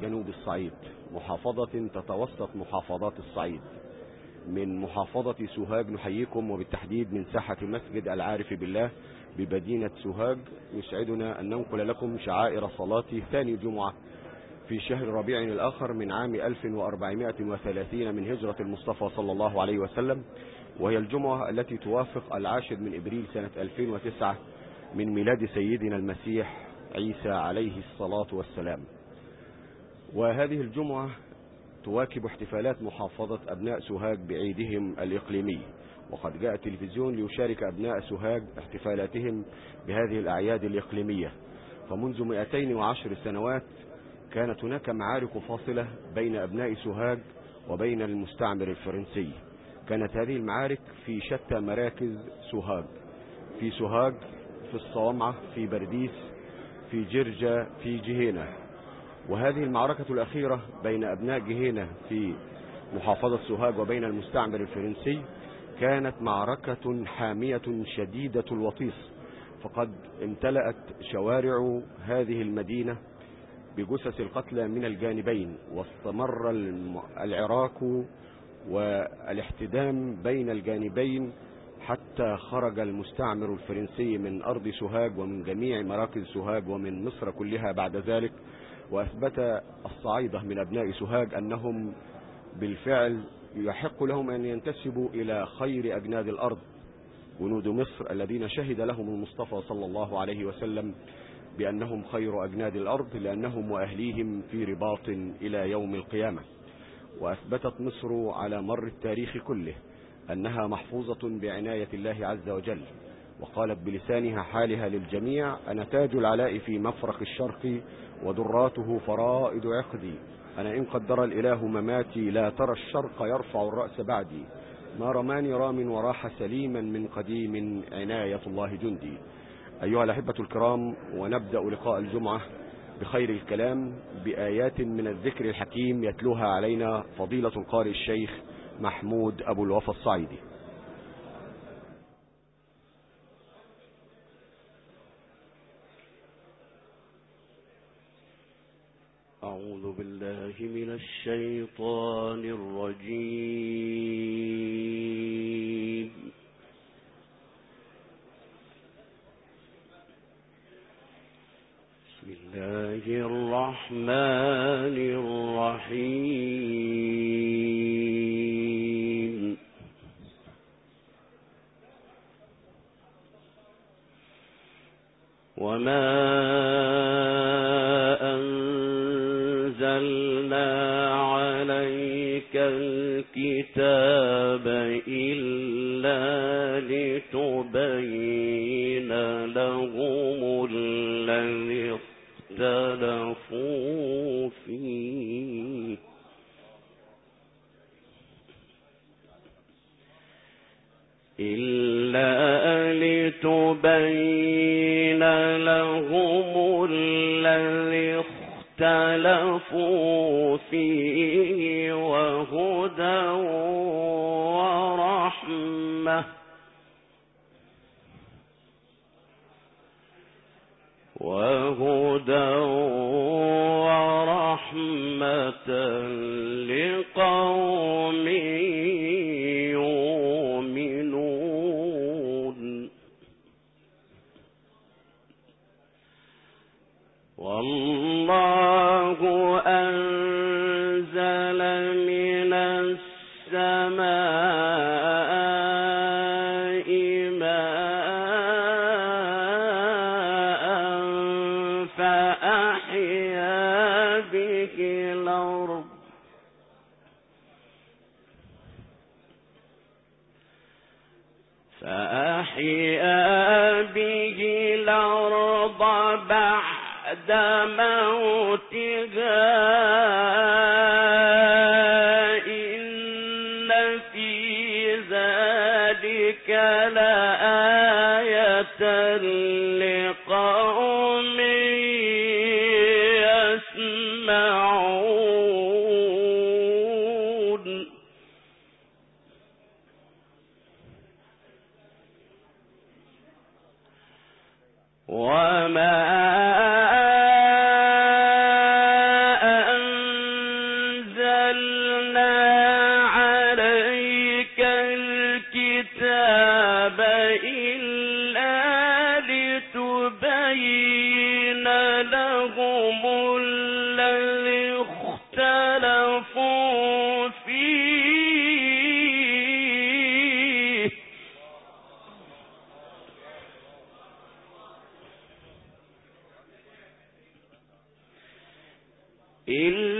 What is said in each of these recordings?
جنوب الصعيد. محافظة تتوسط محافظات الصعيد. من محافظة سوهاج نحييكم وبالتحديد من ساحة مسجد العارف بالله بمدينة سوهاج يسعدنا أن ننقل لكم شعائر صلاة ثاني جمعة في شهر ربيع الآخر من عام 1430 من هجرة المصطفى صلى الله عليه وسلم وهي الجمعة التي توافق العاشر من إبريل سنة 2009 من ميلاد سيدنا المسيح عيسى عليه الصلاة والسلام. وهذه الجمعة تواكب احتفالات محافظة أبناء سوهاج بعيدهم الإقليمي. وقد جاء التلفزيون ليشارك أبناء سوهاج احتفالاتهم بهذه الأعياد الإقليمية. فمنذ 210 سنوات كانت هناك معارك فاصلة بين أبناء سوهاج وبين المستعمر الفرنسي. كانت هذه المعارك في شتى مراكز سوهاج. في سوهاج في الصومعة في برديس في جرجة في جهينة. وهذه المعركة الأخيرة بين أبناء جهينة في محافظة سوهاج وبين المستعمر الفرنسي كانت معركة حامية شديدة الوطيس. فقد امتلأت شوارع هذه المدينة بجثث القتلى من الجانبين واستمر العراك والاحتدام بين الجانبين حتى خرج المستعمر الفرنسي من أرض سوهاج ومن جميع مراكز سوهاج ومن مصر كلها بعد ذلك. وأثبت الصعيدة من أبناء سوهاج أنهم بالفعل يحق لهم أن ينتسبوا إلى خير أجناد الأرض جنود مصر الذين شهد لهم المصطفى صلى الله عليه وسلم بأنهم خير أجناد الأرض لأنهم وأهليهم في رباط إلى يوم القيامة. وأثبتت مصر على مر التاريخ كله أنها محفوظة بعناية الله عز وجل وقالت بلسانها حالها للجميع أنا تاج العلاء في مفرق الشرق ودراته فرائد عقدي. أنا إن قدر الإله مماتي لا ترى الشرق يرفع الرأس بعدي. ما رماني رام وراح سليما من قديم عناية الله جندي. أيها الأحبة الكرام ونبدأ لقاء الجمعة بخير الكلام بآيات من الذكر الحكيم يتلوها علينا فضيلة القارئ الشيخ محمود أبو الوفا الصعيدي أعوذ بالله من الشيطان الرجيم. بسم الله الرحمن الرحيم. وما لتبين لهم الذي اختلفوا فيه وهدى ورحمة. وهدى السماء ماء فأحيا به الأرض. فأحيا به الأرض بعد موتها. مَا إلا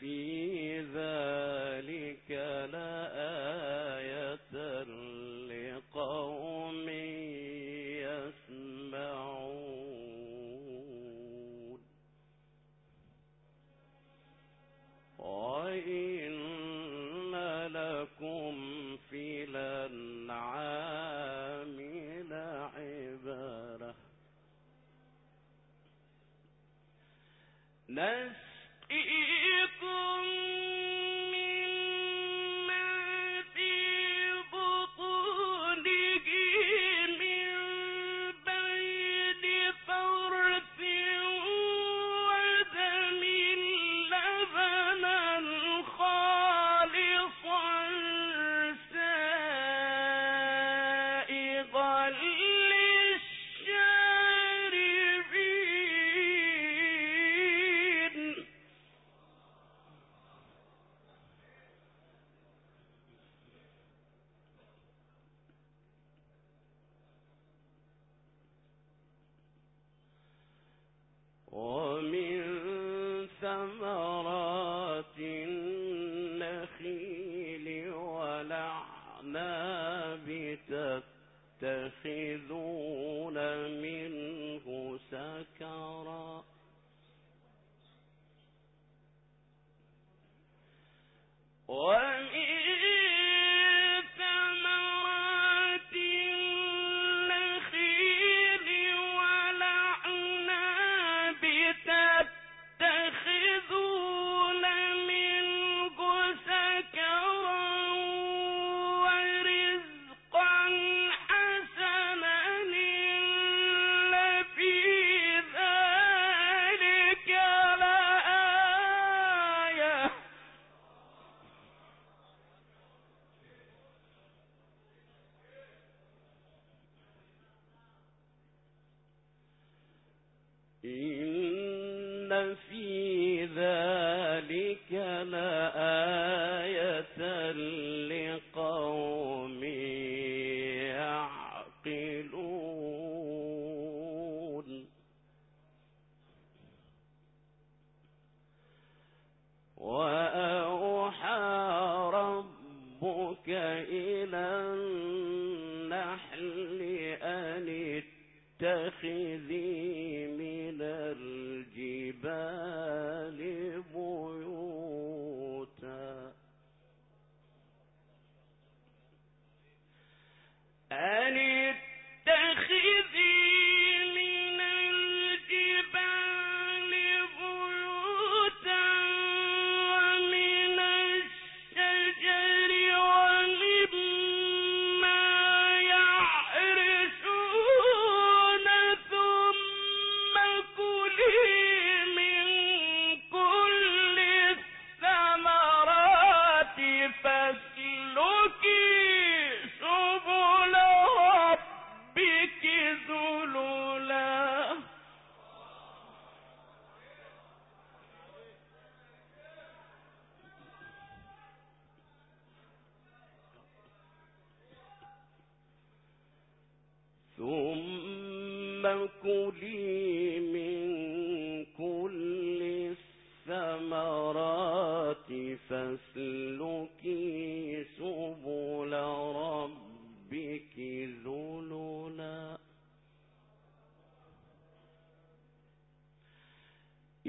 في ذلك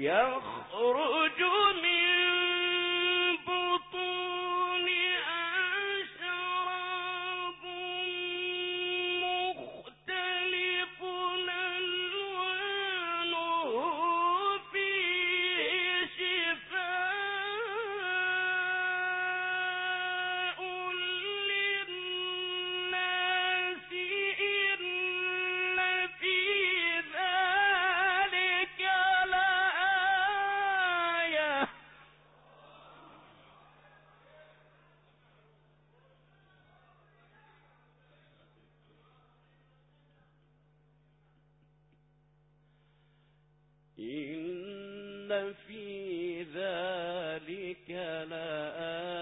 يخرج من إن في ذلك لآية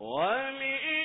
لكي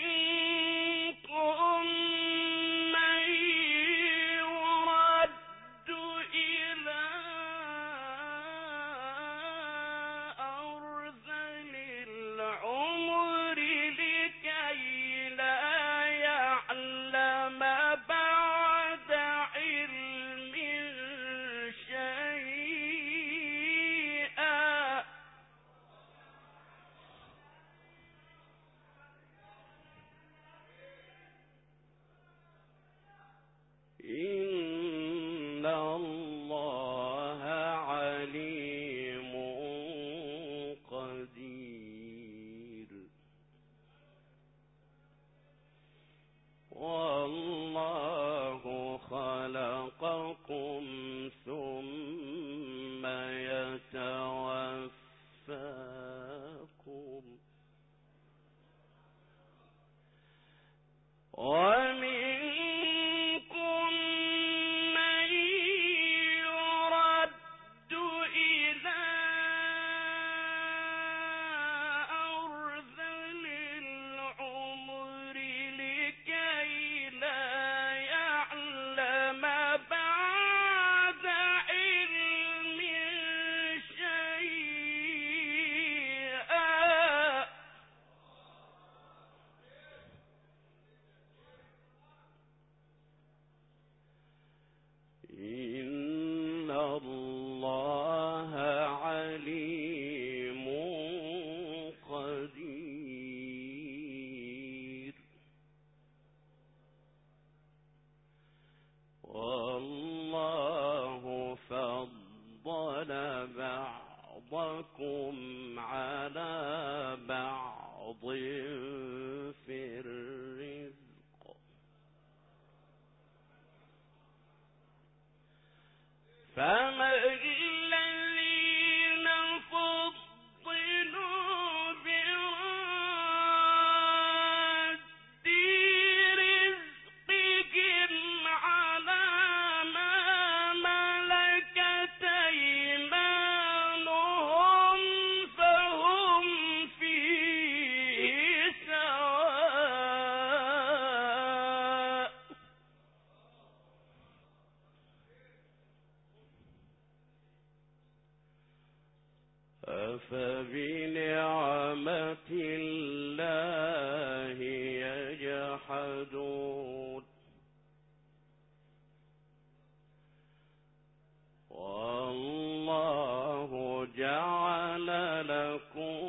لكم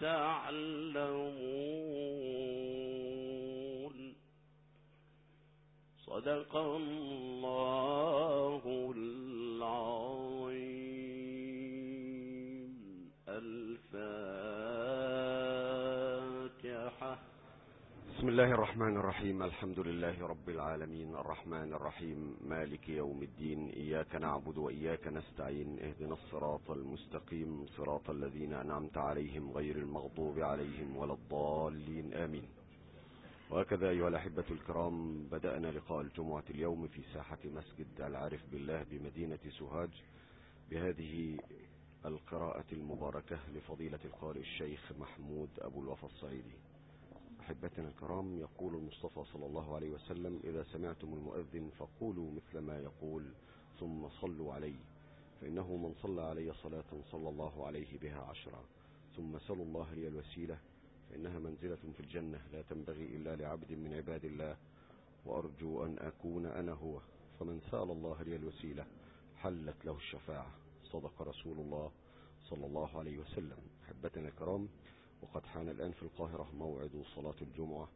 تعلمون. صدق الله بسم الله الرحمن الرحيم. الحمد لله رب العالمين. الرحمن الرحيم. مالك يوم الدين. إياك نعبد وإياك نستعين. اهدنا الصراط المستقيم. صراط الذين أنعمت عليهم غير المغضوب عليهم ولا الضالين. آمين. وهكذا أيها الأحبة الكرام بدأنا لقاء الجمعة اليوم في ساحة مسجد العارف بالله بمدينة سوهاج بهذه القراءة المباركة لفضيلة القارئ الشيخ محمود أبو الوفا الصعيدي. أحبتنا الكرام يقول المصطفى صلى الله عليه وسلم إذا سمعتم المؤذن فقولوا مثل ما يقول ثم صلوا عليه فإنه من صلى علي صلاة صلى الله عليه بها عشرا. ثم سلوا الله لي الوسيلة فإنها منزلة في الجنة لا تنبغي إلا لعبد من عباد الله وأرجو أن أكون أنا هو فمن سأل الله لي الوسيلة حلت له الشفاعة. صدق رسول الله صلى الله عليه وسلم. أحبتنا الكرام وقد حان الآن في القاهرة موعد صلاة الجمعة.